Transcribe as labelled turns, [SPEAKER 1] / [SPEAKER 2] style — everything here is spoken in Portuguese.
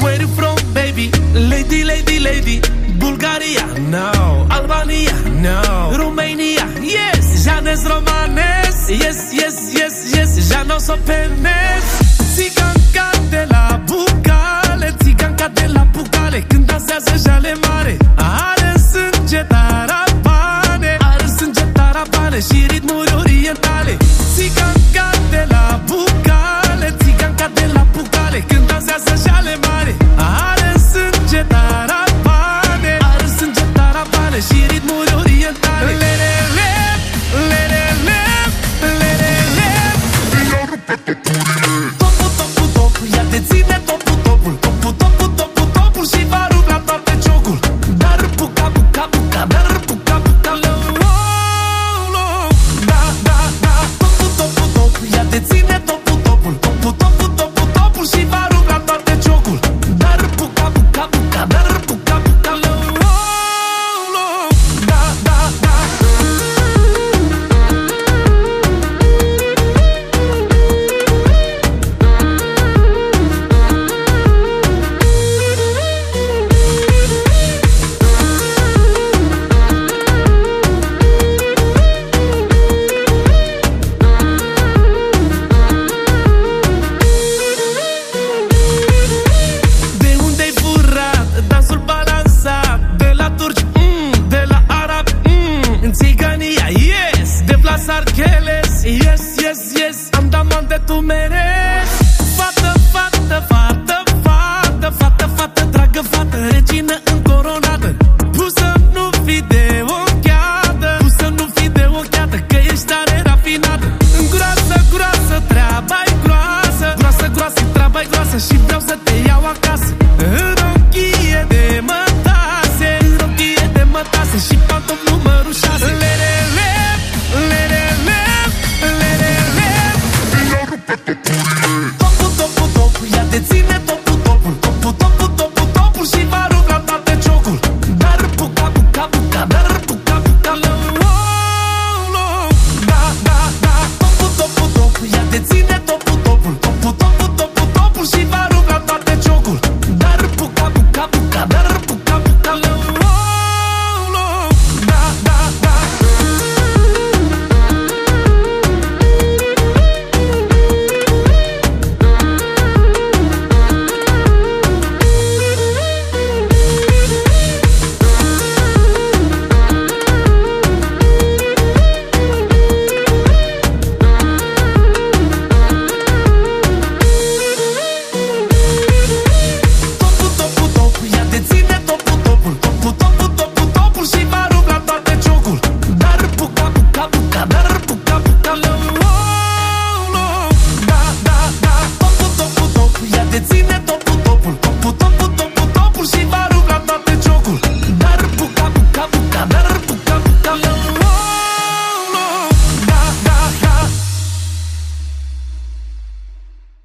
[SPEAKER 1] Where you from, baby? Lady, lady, lady. Bulgaria, no. Albania, no. Romania, yes. Já nes romanes. Yes, yes, yes, yes. Já não sou penes. Ia de ține